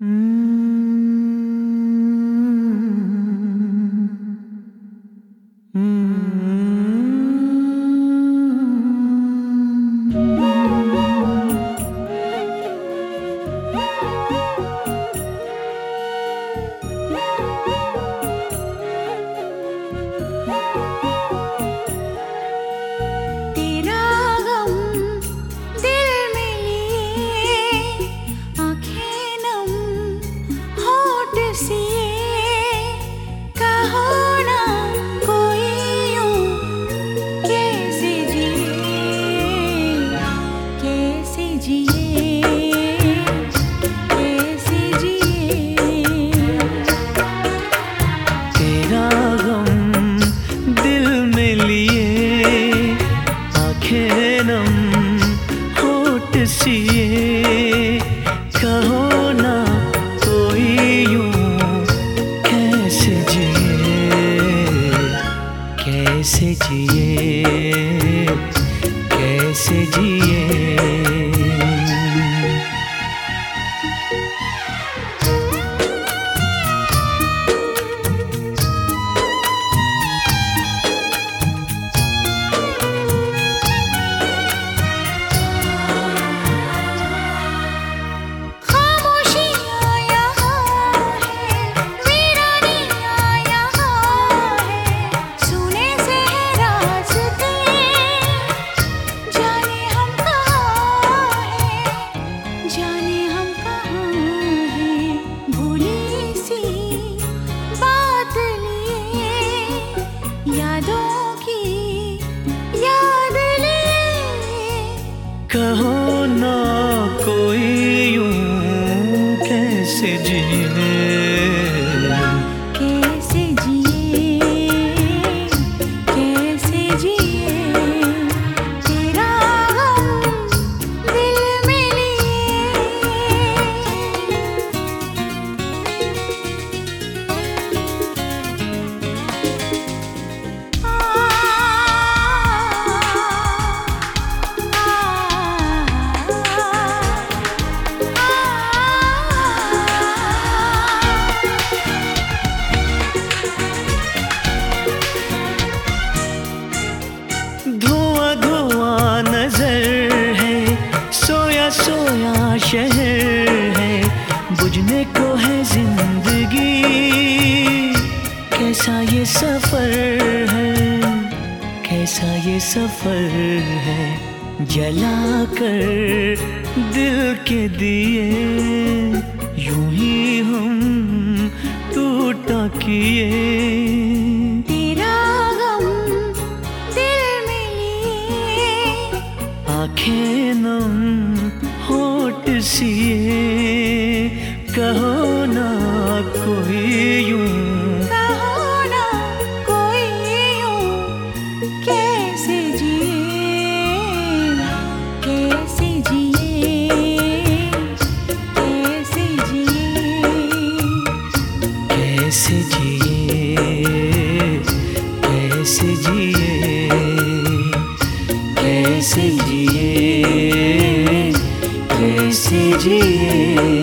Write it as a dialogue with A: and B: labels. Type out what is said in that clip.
A: 嗯。कहो कैसा
B: ये सफ़र है? कैसा ये सफ़र है? जला कर दिल के दिए यूँ ही हम टूटा किए। आँखें नम होट सिए। कहो ना कोई यूँ कैसे जिए कैसे जिए कैसे जिए।